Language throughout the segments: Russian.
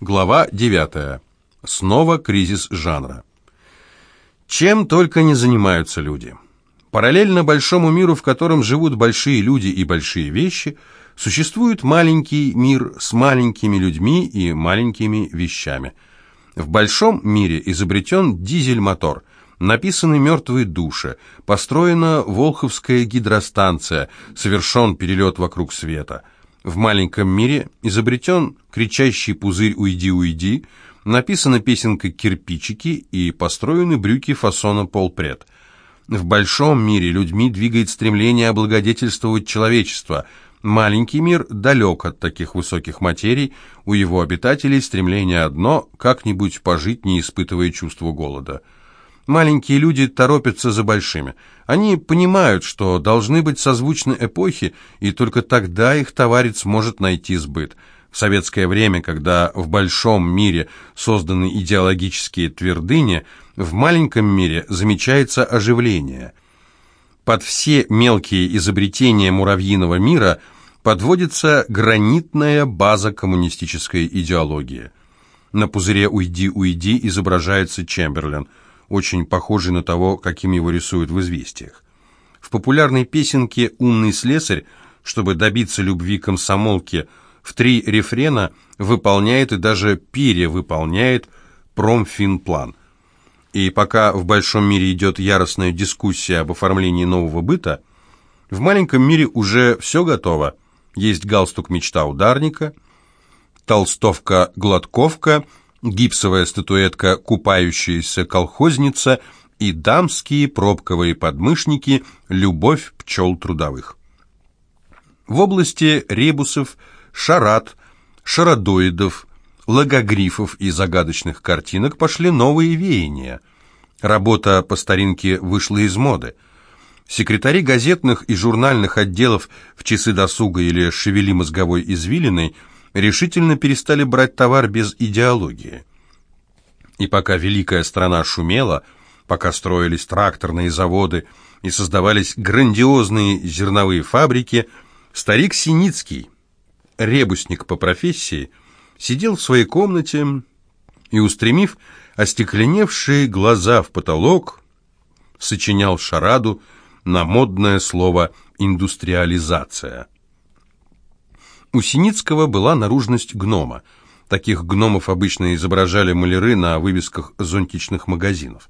Глава 9. Снова кризис жанра. Чем только не занимаются люди. Параллельно большому миру, в котором живут большие люди и большие вещи, существует маленький мир с маленькими людьми и маленькими вещами. В большом мире изобретен дизель-мотор, написаны мертвые души, построена Волховская гидростанция, совершен перелет вокруг света – в маленьком мире изобретен кричащий пузырь «Уйди, уйди», написана песенка «Кирпичики» и построены брюки фасона полпред. В большом мире людьми двигает стремление облагодетельствовать человечество. Маленький мир далек от таких высоких материй, у его обитателей стремление одно – как-нибудь пожить, не испытывая чувства голода. Маленькие люди торопятся за большими. Они понимают, что должны быть созвучны эпохи, и только тогда их товарищ сможет найти сбыт. В советское время, когда в большом мире созданы идеологические твердыни, в маленьком мире замечается оживление. Под все мелкие изобретения муравьиного мира подводится гранитная база коммунистической идеологии. На пузыре «Уйди, уйди» изображается Чемберлен – очень похожий на того, каким его рисуют в «Известиях». В популярной песенке «Умный слесарь», чтобы добиться любви комсомолки, в три рефрена выполняет и даже перевыполняет промфинплан. И пока в большом мире идет яростная дискуссия об оформлении нового быта, в маленьком мире уже все готово. Есть галстук «Мечта ударника», толстовка-гладковка – гипсовая статуэтка «Купающаяся колхозница» и дамские пробковые подмышники «Любовь пчел трудовых». В области ребусов, шарат, шарадоидов, логогрифов и загадочных картинок пошли новые веяния. Работа по старинке вышла из моды. Секретари газетных и журнальных отделов в часы досуга или шевели мозговой извилиной – решительно перестали брать товар без идеологии. И пока великая страна шумела, пока строились тракторные заводы и создавались грандиозные зерновые фабрики, старик Синицкий, ребусник по профессии, сидел в своей комнате и, устремив остекленевшие глаза в потолок, сочинял шараду на модное слово «индустриализация». У Синицкого была наружность гнома. Таких гномов обычно изображали маляры на вывесках зонтичных магазинов.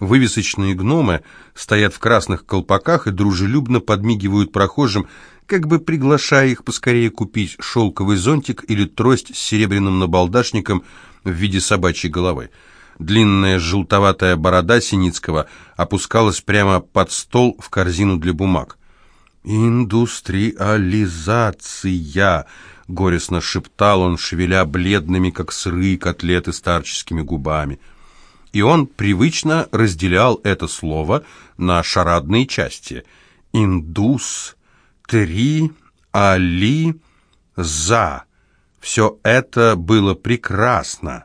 Вывесочные гномы стоят в красных колпаках и дружелюбно подмигивают прохожим, как бы приглашая их поскорее купить шелковый зонтик или трость с серебряным набалдашником в виде собачьей головы. Длинная желтоватая борода Синицкого опускалась прямо под стол в корзину для бумаг. «Индустриализация!» — горестно шептал он, шевеля бледными, как сырые котлеты, старческими губами. И он привычно разделял это слово на шарадные части. «Индус», «три», «али», «за». Все это было прекрасно.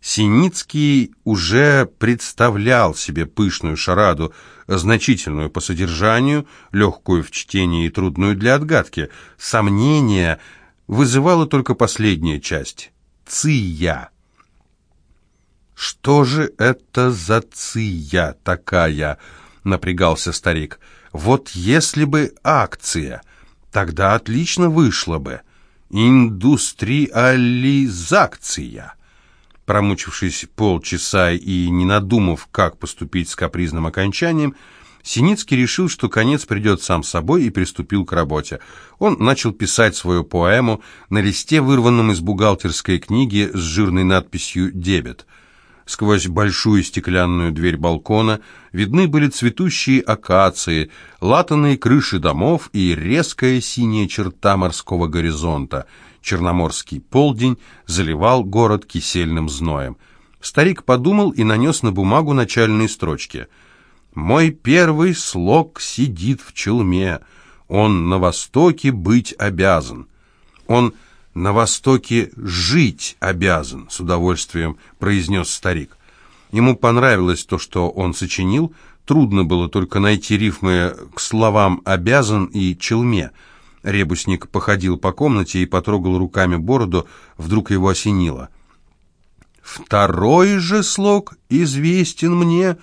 Синицкий уже представлял себе пышную шараду, значительную по содержанию, легкую в чтении и трудную для отгадки. Сомнения вызывала только последняя часть — «ция». «Что же это за ция такая?» — напрягался старик. «Вот если бы акция, тогда отлично вышло бы. Индустриализация». Промучившись полчаса и не надумав, как поступить с капризным окончанием, Синицкий решил, что конец придет сам собой и приступил к работе. Он начал писать свою поэму на листе, вырванном из бухгалтерской книги с жирной надписью «Дебет». Сквозь большую стеклянную дверь балкона видны были цветущие акации, латанные крыши домов и резкая синяя черта морского горизонта — Черноморский полдень заливал город кисельным зноем. Старик подумал и нанес на бумагу начальные строчки. «Мой первый слог сидит в челме. Он на востоке быть обязан. Он на востоке жить обязан», — с удовольствием произнес старик. Ему понравилось то, что он сочинил. Трудно было только найти рифмы к словам «обязан» и «челме». Ребусник походил по комнате и потрогал руками бороду, вдруг его осенило. Второй же слог известен мне,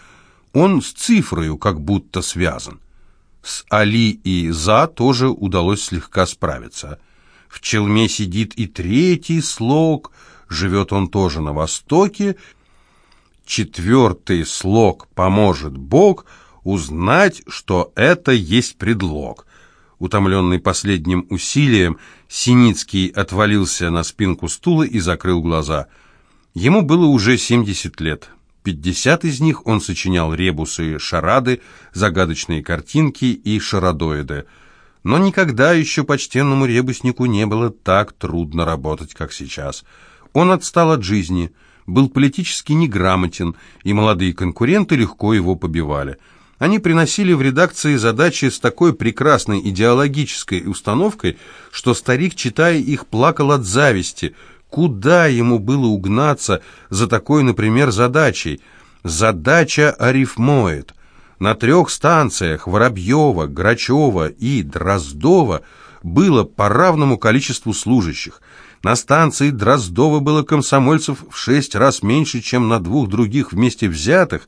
он с цифрою как будто связан. С Али и За тоже удалось слегка справиться. В челме сидит и третий слог, живет он тоже на востоке. Четвертый слог поможет Бог узнать, что это есть предлог. Утомленный последним усилием, Синицкий отвалился на спинку стула и закрыл глаза. Ему было уже 70 лет. 50 из них он сочинял ребусы, шарады, загадочные картинки и шарадоиды. Но никогда еще почтенному ребуснику не было так трудно работать, как сейчас. Он отстал от жизни, был политически неграмотен, и молодые конкуренты легко его побивали. Они приносили в редакции задачи с такой прекрасной идеологической установкой, что старик, читая их, плакал от зависти – Куда ему было угнаться за такой, например, задачей? Задача арифмоид. На трех станциях Воробьева, Грачева и Дроздова было по равному количеству служащих. На станции Дроздова было комсомольцев в шесть раз меньше, чем на двух других вместе взятых,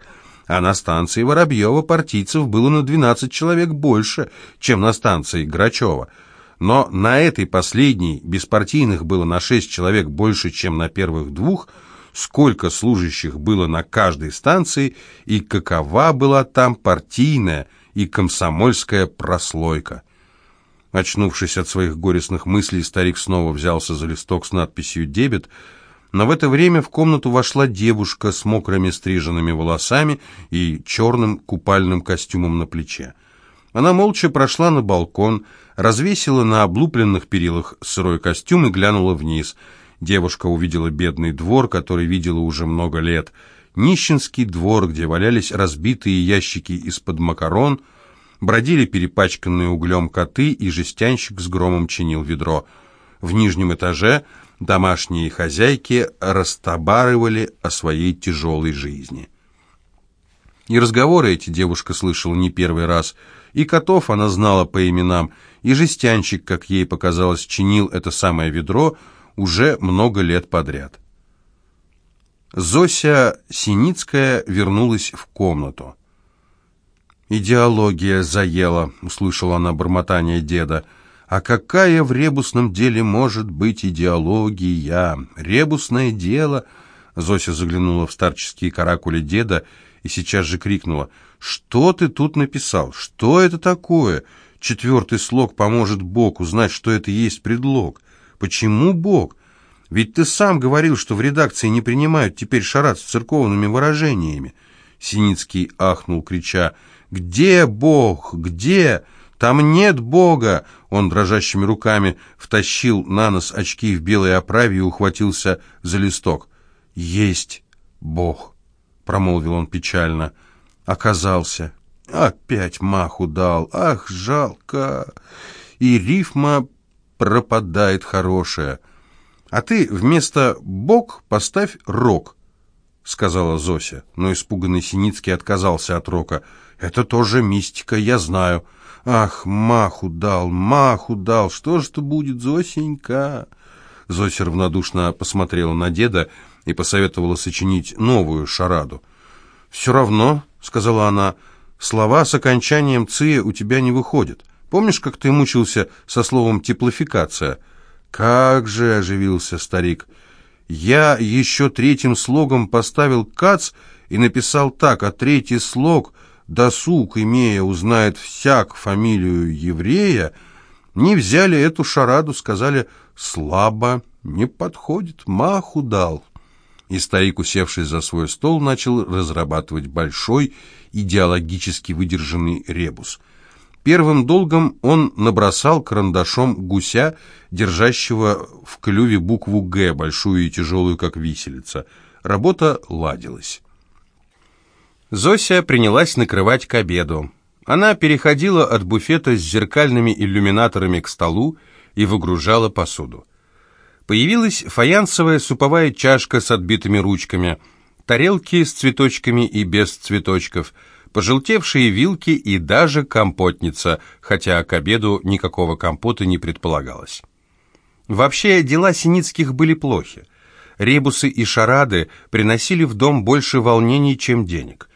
а на станции Воробьева партийцев было на 12 человек больше, чем на станции Грачева – но на этой последней беспартийных было на шесть человек больше, чем на первых двух, сколько служащих было на каждой станции и какова была там партийная и комсомольская прослойка. Очнувшись от своих горестных мыслей, старик снова взялся за листок с надписью «Дебет», но в это время в комнату вошла девушка с мокрыми стриженными волосами и черным купальным костюмом на плече. Она молча прошла на балкон, развесила на облупленных перилах сырой костюм и глянула вниз. Девушка увидела бедный двор, который видела уже много лет. Нищенский двор, где валялись разбитые ящики из-под макарон, бродили перепачканные углем коты, и жестянщик с громом чинил ведро. В нижнем этаже домашние хозяйки растобарывали о своей тяжелой жизни. И разговоры эти девушка слышала не первый раз – и котов она знала по именам, и жестянщик, как ей показалось, чинил это самое ведро уже много лет подряд. Зося Синицкая вернулась в комнату. «Идеология заела», — услышала она бормотание деда. «А какая в ребусном деле может быть идеология? Ребусное дело...» Зося заглянула в старческие каракули деда и сейчас же крикнула — что ты тут написал? Что это такое? Четвертый слог поможет Бог узнать, что это есть предлог. Почему Бог? Ведь ты сам говорил, что в редакции не принимают теперь шарат с церковными выражениями. Синицкий ахнул, крича, «Где Бог? Где? Там нет Бога!» Он дрожащими руками втащил на нос очки в белой оправе и ухватился за листок. «Есть Бог!» — промолвил он печально — оказался. Опять маху дал. Ах, жалко. И рифма пропадает хорошая. А ты вместо «бог» поставь «рок», — сказала Зося. Но испуганный Синицкий отказался от рока. «Это тоже мистика, я знаю». «Ах, маху дал, маху дал, что же это будет, Зосенька?» Зося равнодушно посмотрела на деда и посоветовала сочинить новую шараду. «Все равно», — сказала она, — «слова с окончанием «ция» у тебя не выходят. Помнишь, как ты мучился со словом «теплофикация»?» «Как же!» — оживился старик. «Я еще третьим слогом поставил «кац» и написал так, а третий слог, досуг, имея, узнает всяк фамилию еврея, не взяли эту шараду, сказали «слабо, не подходит, маху дал» и старик, усевшись за свой стол, начал разрабатывать большой, идеологически выдержанный ребус. Первым долгом он набросал карандашом гуся, держащего в клюве букву «Г», большую и тяжелую, как виселица. Работа ладилась. Зося принялась накрывать к обеду. Она переходила от буфета с зеркальными иллюминаторами к столу и выгружала посуду. Появилась фаянсовая суповая чашка с отбитыми ручками, тарелки с цветочками и без цветочков, пожелтевшие вилки и даже компотница, хотя к обеду никакого компота не предполагалось. Вообще дела Синицких были плохи. ребусы и шарады приносили в дом больше волнений, чем денег.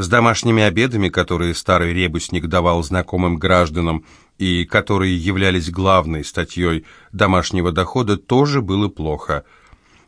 С домашними обедами, которые старый ребусник давал знакомым гражданам и которые являлись главной статьей домашнего дохода, тоже было плохо.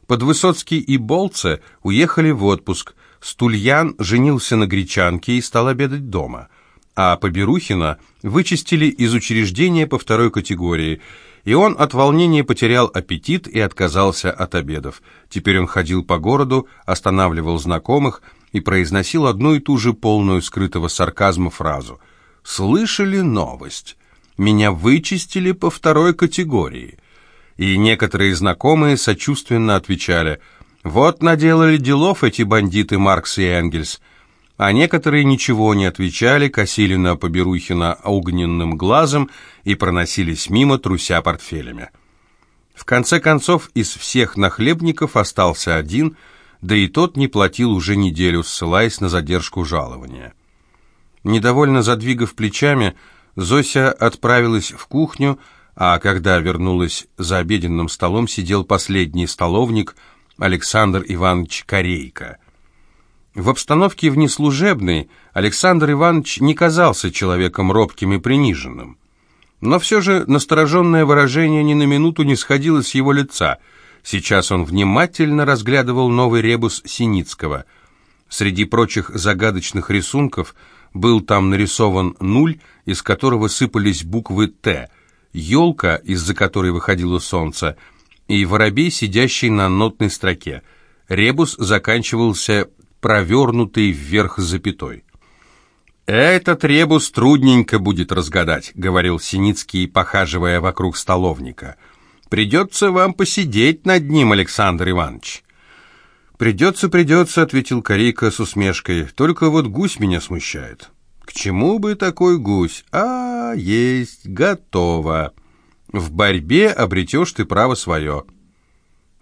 Подвысоцкий и Болце уехали в отпуск, Стульян женился на гречанке и стал обедать дома, а Поберухина вычистили из учреждения по второй категории – и он от волнения потерял аппетит и отказался от обедов. Теперь он ходил по городу, останавливал знакомых и произносил одну и ту же полную скрытого сарказма фразу. «Слышали новость? Меня вычистили по второй категории». И некоторые знакомые сочувственно отвечали «Вот наделали делов эти бандиты Маркс и Энгельс» а некоторые ничего не отвечали, косили на Поберухина огненным глазом и проносились мимо, труся портфелями. В конце концов, из всех нахлебников остался один, да и тот не платил уже неделю, ссылаясь на задержку жалования. Недовольно задвигав плечами, Зося отправилась в кухню, а когда вернулась за обеденным столом, сидел последний столовник Александр Иванович Корейко. В обстановке внеслужебной Александр Иванович не казался человеком робким и приниженным. Но все же настороженное выражение ни на минуту не сходило с его лица. Сейчас он внимательно разглядывал новый ребус Синицкого. Среди прочих загадочных рисунков был там нарисован нуль, из которого сыпались буквы «Т», елка, из-за которой выходило солнце, и воробей, сидящий на нотной строке. Ребус заканчивался провернутый вверх запятой. «Этот ребус трудненько будет разгадать», — говорил Синицкий, похаживая вокруг столовника. «Придется вам посидеть над ним, Александр Иванович». «Придется, придется», — ответил Корейка с усмешкой. «Только вот гусь меня смущает». «К чему бы такой гусь? А, есть, готово. В борьбе обретешь ты право свое».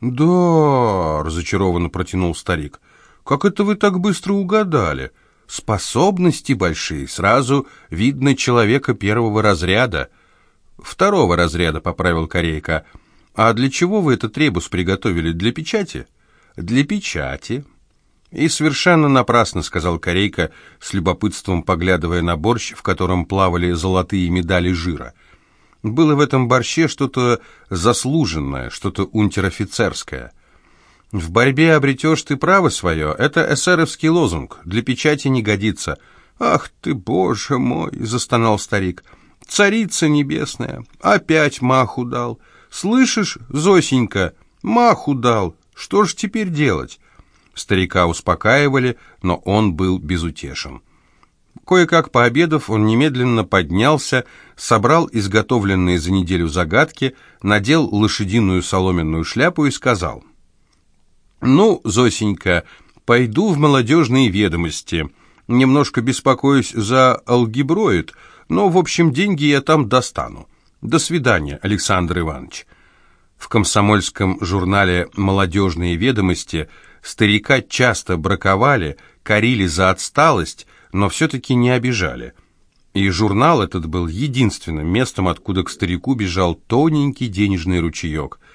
«Да», — разочарованно протянул старик, — как это вы так быстро угадали? Способности большие, сразу видно человека первого разряда. Второго разряда, поправил Корейка. А для чего вы этот ребус приготовили? Для печати? Для печати. И совершенно напрасно, сказал Корейка, с любопытством поглядывая на борщ, в котором плавали золотые медали жира. Было в этом борще что-то заслуженное, что-то унтер-офицерское. В борьбе обретешь ты право свое. Это эсеровский лозунг. Для печати не годится. Ах ты, боже мой, застонал старик. Царица небесная, опять маху дал. Слышишь, Зосенька, маху дал. Что ж теперь делать? Старика успокаивали, но он был безутешен. Кое-как пообедав, он немедленно поднялся, собрал изготовленные за неделю загадки, надел лошадиную соломенную шляпу и сказал — «Ну, Зосенька, пойду в молодежные ведомости. Немножко беспокоюсь за алгеброид, но, в общем, деньги я там достану. До свидания, Александр Иванович». В комсомольском журнале «Молодежные ведомости» старика часто браковали, корили за отсталость, но все-таки не обижали. И журнал этот был единственным местом, откуда к старику бежал тоненький денежный ручеек –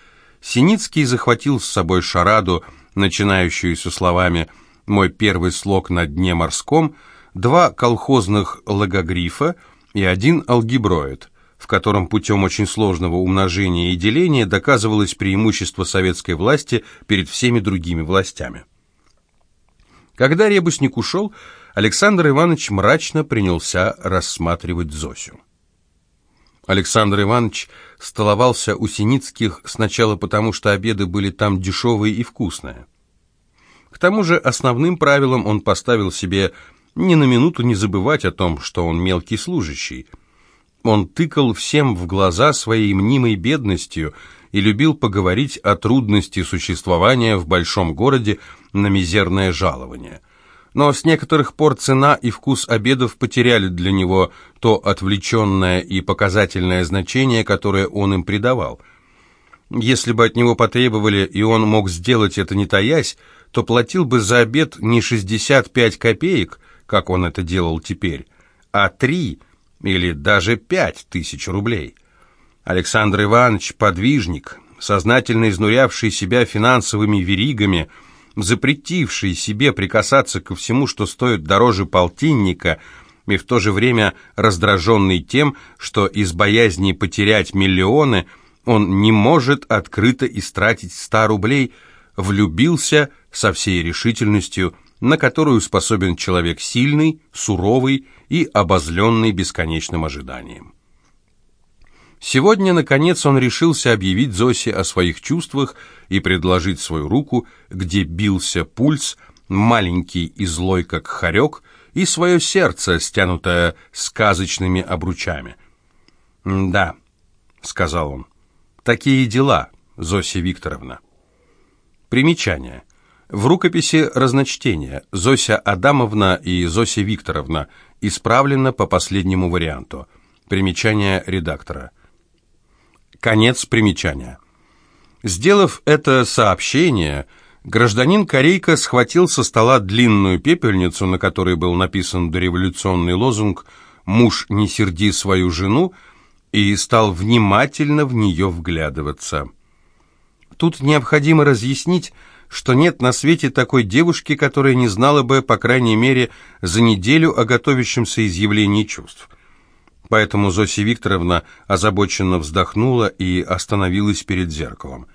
Синицкий захватил с собой шараду, начинающуюся словами «Мой первый слог на дне морском», два колхозных логогрифа и один алгеброид, в котором путем очень сложного умножения и деления доказывалось преимущество советской власти перед всеми другими властями. Когда ребусник ушел, Александр Иванович мрачно принялся рассматривать Зосю. Александр Иванович столовался у Синицких сначала потому, что обеды были там дешевые и вкусные. К тому же основным правилом он поставил себе ни на минуту не забывать о том, что он мелкий служащий. Он тыкал всем в глаза своей мнимой бедностью и любил поговорить о трудности существования в большом городе на мизерное жалование – но с некоторых пор цена и вкус обедов потеряли для него то отвлеченное и показательное значение, которое он им придавал. Если бы от него потребовали, и он мог сделать это не таясь, то платил бы за обед не 65 копеек, как он это делал теперь, а 3 или даже 5 тысяч рублей. Александр Иванович – подвижник, сознательно изнурявший себя финансовыми веригами, запретивший себе прикасаться ко всему, что стоит дороже полтинника, и в то же время раздраженный тем, что из боязни потерять миллионы он не может открыто истратить ста рублей, влюбился со всей решительностью, на которую способен человек сильный, суровый и обозленный бесконечным ожиданием. Сегодня, наконец, он решился объявить Зосе о своих чувствах и предложить свою руку, где бился пульс, маленький и злой, как хорек, и свое сердце, стянутое сказочными обручами. «Да», — сказал он, — «такие дела, Зося Викторовна». Примечание. В рукописи разночтения Зося Адамовна и Зося Викторовна исправлено по последнему варианту. Примечание редактора. Конец примечания. Сделав это сообщение, гражданин Корейка схватил со стола длинную пепельницу, на которой был написан дореволюционный лозунг «Муж, не серди свою жену», и стал внимательно в нее вглядываться. Тут необходимо разъяснить, что нет на свете такой девушки, которая не знала бы, по крайней мере, за неделю о готовящемся изъявлении чувств. Поэтому Зося Викторовна озабоченно вздохнула и остановилась перед зеркалом.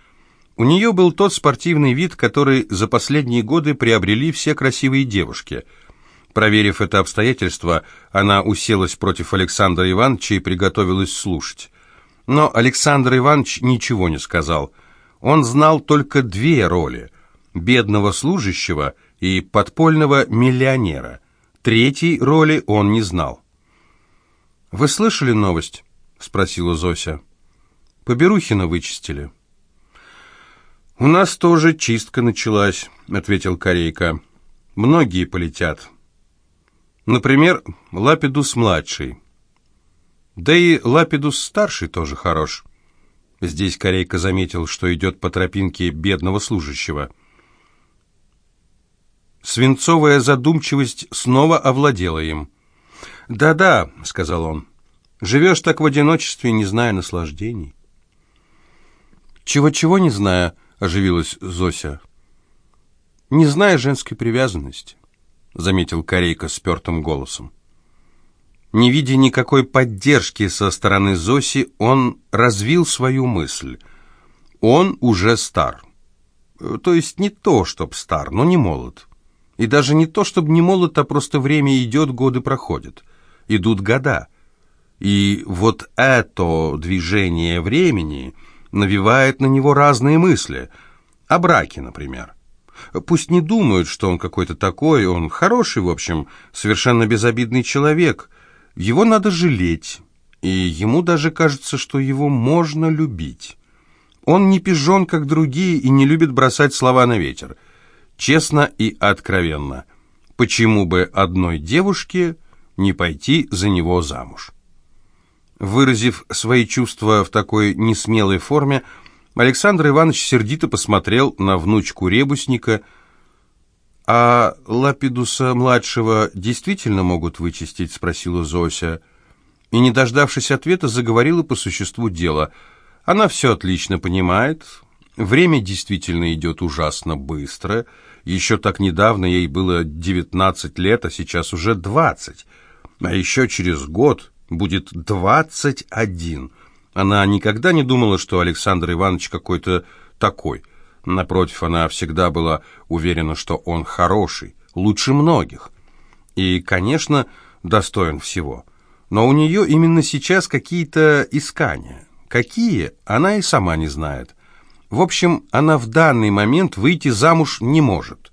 У нее был тот спортивный вид, который за последние годы приобрели все красивые девушки. Проверив это обстоятельство, она уселась против Александра Ивановича и приготовилась слушать. Но Александр Иванович ничего не сказал. Он знал только две роли – бедного служащего и подпольного миллионера. Третьей роли он не знал. «Вы слышали новость?» — спросила Зося. «Поберухина вычистили». «У нас тоже чистка началась», — ответил Корейка. «Многие полетят. Например, Лапидус-младший. Да и Лапидус-старший тоже хорош». Здесь Корейка заметил, что идет по тропинке бедного служащего. Свинцовая задумчивость снова овладела им. «Да-да», — сказал он, — «живешь так в одиночестве, не зная наслаждений». «Чего-чего не зная», — оживилась Зося. «Не зная женской привязанности», — заметил Корейка спертым голосом. Не видя никакой поддержки со стороны Зоси, он развил свою мысль. Он уже стар. То есть не то, чтоб стар, но не молод. И даже не то, чтобы не молод, а просто время идет, годы проходят идут года. И вот это движение времени навевает на него разные мысли. О браке, например. Пусть не думают, что он какой-то такой, он хороший, в общем, совершенно безобидный человек. Его надо жалеть, и ему даже кажется, что его можно любить. Он не пижон, как другие, и не любит бросать слова на ветер. Честно и откровенно. Почему бы одной девушке не пойти за него замуж. Выразив свои чувства в такой несмелой форме, Александр Иванович сердито посмотрел на внучку ребусника. «А Лапидуса-младшего действительно могут вычистить?» — спросила Зося. И, не дождавшись ответа, заговорила по существу дела. Она все отлично понимает. Время действительно идет ужасно быстро. Еще так недавно ей было девятнадцать лет, а сейчас уже двадцать. А еще через год будет двадцать один. Она никогда не думала, что Александр Иванович какой-то такой. Напротив, она всегда была уверена, что он хороший, лучше многих. И, конечно, достоин всего. Но у нее именно сейчас какие-то искания. Какие, она и сама не знает. В общем, она в данный момент выйти замуж не может.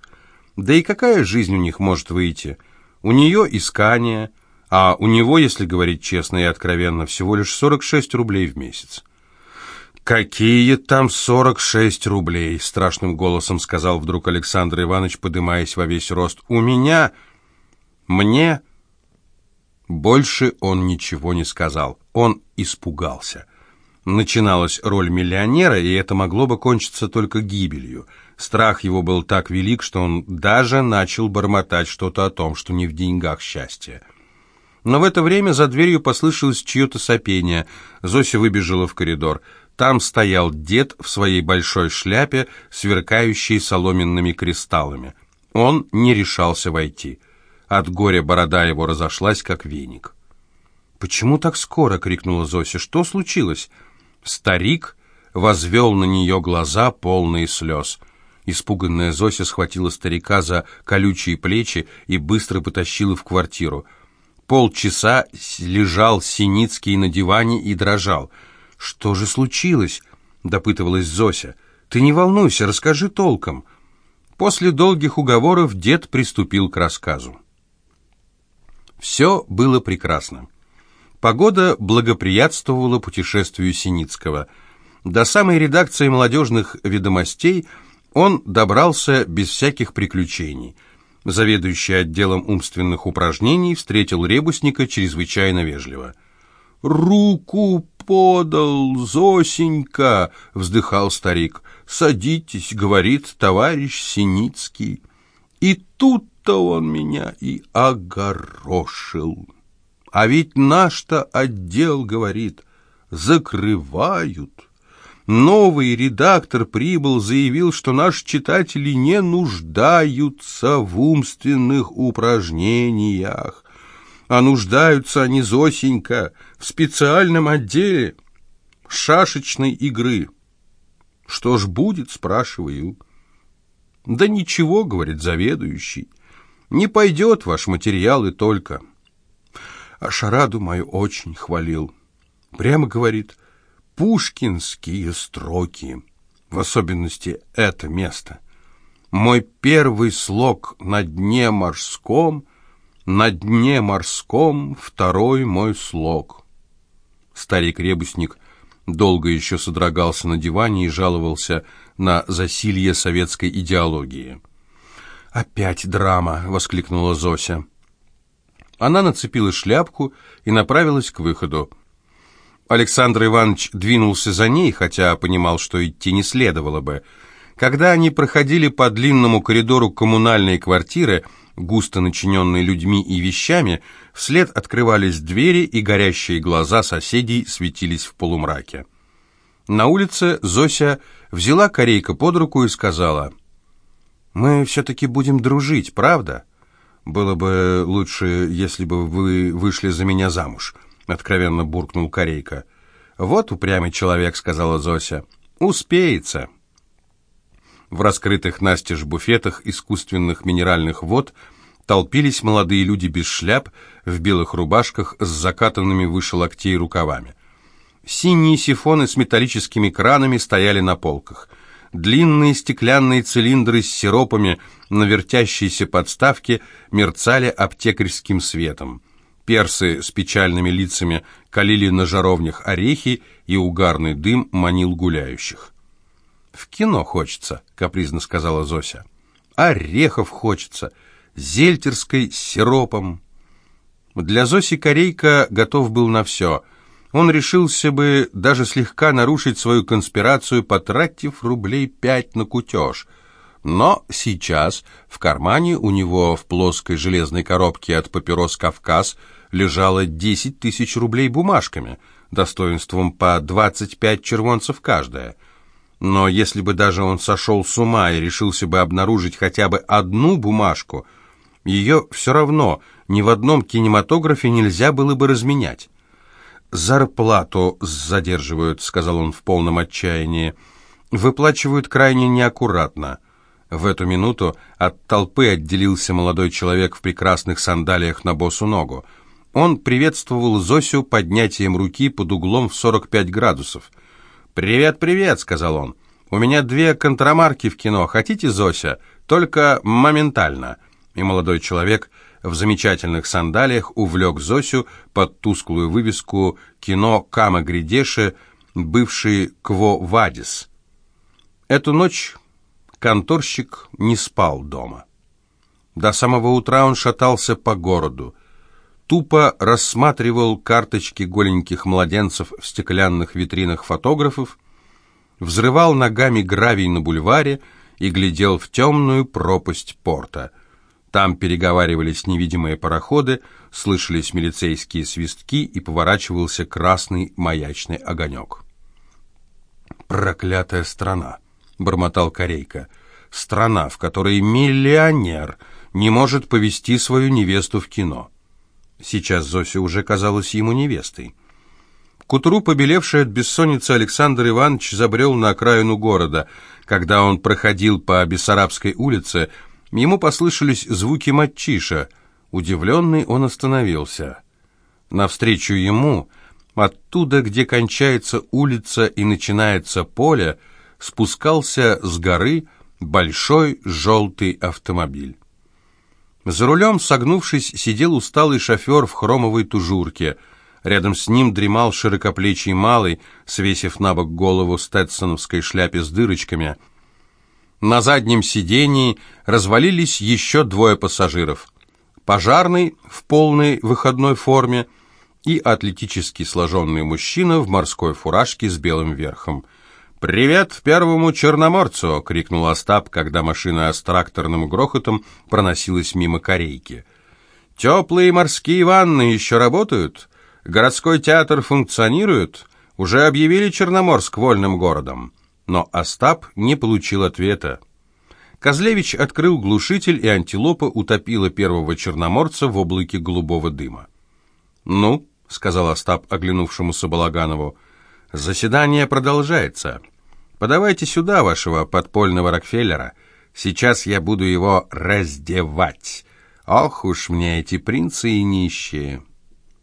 Да и какая жизнь у них может выйти? У нее искания, а у него, если говорить честно и откровенно, всего лишь 46 рублей в месяц. «Какие там 46 рублей?» — страшным голосом сказал вдруг Александр Иванович, подымаясь во весь рост. «У меня... мне...» Больше он ничего не сказал. Он испугался. Начиналась роль миллионера, и это могло бы кончиться только гибелью. Страх его был так велик, что он даже начал бормотать что-то о том, что не в деньгах счастье. Но в это время за дверью послышалось чье-то сопение. Зося выбежала в коридор. Там стоял дед в своей большой шляпе, сверкающей соломенными кристаллами. Он не решался войти. От горя борода его разошлась, как веник. «Почему так скоро?» — крикнула Зося. «Что случилось?» Старик возвел на нее глаза, полные слез. Испуганная Зося схватила старика за колючие плечи и быстро потащила в квартиру. Полчаса лежал Синицкий на диване и дрожал. «Что же случилось?» — допытывалась Зося. «Ты не волнуйся, расскажи толком». После долгих уговоров дед приступил к рассказу. Все было прекрасно. Погода благоприятствовала путешествию Синицкого. До самой редакции молодежных ведомостей он добрался без всяких приключений. Заведующий отделом умственных упражнений встретил ребусника чрезвычайно вежливо. «Руку подал, Зосенька!» — вздыхал старик. «Садитесь», — говорит товарищ Синицкий. И тут-то он меня и огорошил. А ведь наш-то отдел, говорит, закрывают. Новый редактор прибыл, заявил, что наши читатели не нуждаются в умственных упражнениях, а нуждаются они, Зосенька, в специальном отделе шашечной игры. Что ж будет, спрашиваю. Да ничего, говорит заведующий, не пойдет ваш материал и только а шараду мою очень хвалил. Прямо говорит, пушкинские строки, в особенности это место. Мой первый слог на дне морском, на дне морском второй мой слог. Старик-ребусник долго еще содрогался на диване и жаловался на засилье советской идеологии. «Опять драма!» — воскликнула Зося. Она нацепила шляпку и направилась к выходу. Александр Иванович двинулся за ней, хотя понимал, что идти не следовало бы. Когда они проходили по длинному коридору коммунальной квартиры, густо начиненной людьми и вещами, вслед открывались двери, и горящие глаза соседей светились в полумраке. На улице Зося взяла корейка под руку и сказала, «Мы все-таки будем дружить, правда?» «Было бы лучше, если бы вы вышли за меня замуж», — откровенно буркнул Корейка. «Вот упрямый человек», — сказала Зося. «Успеется». В раскрытых настежь буфетах искусственных минеральных вод толпились молодые люди без шляп, в белых рубашках с закатанными выше локтей рукавами. Синие сифоны с металлическими кранами стояли на полках. Длинные стеклянные цилиндры с сиропами на вертящейся подставке мерцали аптекарским светом. Персы с печальными лицами калили на жаровнях орехи, и угарный дым манил гуляющих. «В кино хочется», — капризно сказала Зося. «Орехов хочется, зельтерской с сиропом». Для Зоси Корейка готов был на все — он решился бы даже слегка нарушить свою конспирацию, потратив рублей пять на кутеж. Но сейчас в кармане у него в плоской железной коробке от папирос «Кавказ» лежало десять тысяч рублей бумажками, достоинством по двадцать пять червонцев каждая. Но если бы даже он сошел с ума и решился бы обнаружить хотя бы одну бумажку, ее все равно ни в одном кинематографе нельзя было бы разменять. «Зарплату задерживают», — сказал он в полном отчаянии. «Выплачивают крайне неаккуратно». В эту минуту от толпы отделился молодой человек в прекрасных сандалиях на босу ногу. Он приветствовал Зосю поднятием руки под углом в 45 градусов. «Привет, привет», — сказал он. «У меня две контрамарки в кино. Хотите, Зося? Только моментально». И молодой человек в замечательных сандалиях увлек Зосю под тусклую вывеску «Кино Кама Гридеши», бывший Кво Вадис. Эту ночь конторщик не спал дома. До самого утра он шатался по городу, тупо рассматривал карточки голеньких младенцев в стеклянных витринах фотографов, взрывал ногами гравий на бульваре и глядел в темную пропасть порта – там переговаривались невидимые пароходы, слышались милицейские свистки и поворачивался красный маячный огонек. «Проклятая страна!» — бормотал Корейка. «Страна, в которой миллионер не может повести свою невесту в кино». Сейчас Зося уже казалась ему невестой. К утру, побелевший от бессонницы, Александр Иванович забрел на окраину города. Когда он проходил по Бессарабской улице, ему послышались звуки матчиша. Удивленный он остановился. Навстречу ему, оттуда, где кончается улица и начинается поле, спускался с горы большой желтый автомобиль. За рулем, согнувшись, сидел усталый шофер в хромовой тужурке. Рядом с ним дремал широкоплечий малый, свесив на бок голову стетсоновской шляпе с дырочками. На заднем сидении развалились еще двое пассажиров. Пожарный в полной выходной форме и атлетически сложенный мужчина в морской фуражке с белым верхом – «Привет первому черноморцу!» — крикнул Остап, когда машина с тракторным грохотом проносилась мимо корейки. «Теплые морские ванны еще работают? Городской театр функционирует? Уже объявили Черноморск вольным городом?» Но Остап не получил ответа. Козлевич открыл глушитель, и антилопа утопила первого черноморца в облаке голубого дыма. «Ну», — сказал Остап оглянувшемуся Балаганову, — Заседание продолжается. Подавайте сюда вашего подпольного Рокфеллера. Сейчас я буду его раздевать. Ох уж мне эти принцы и нищие.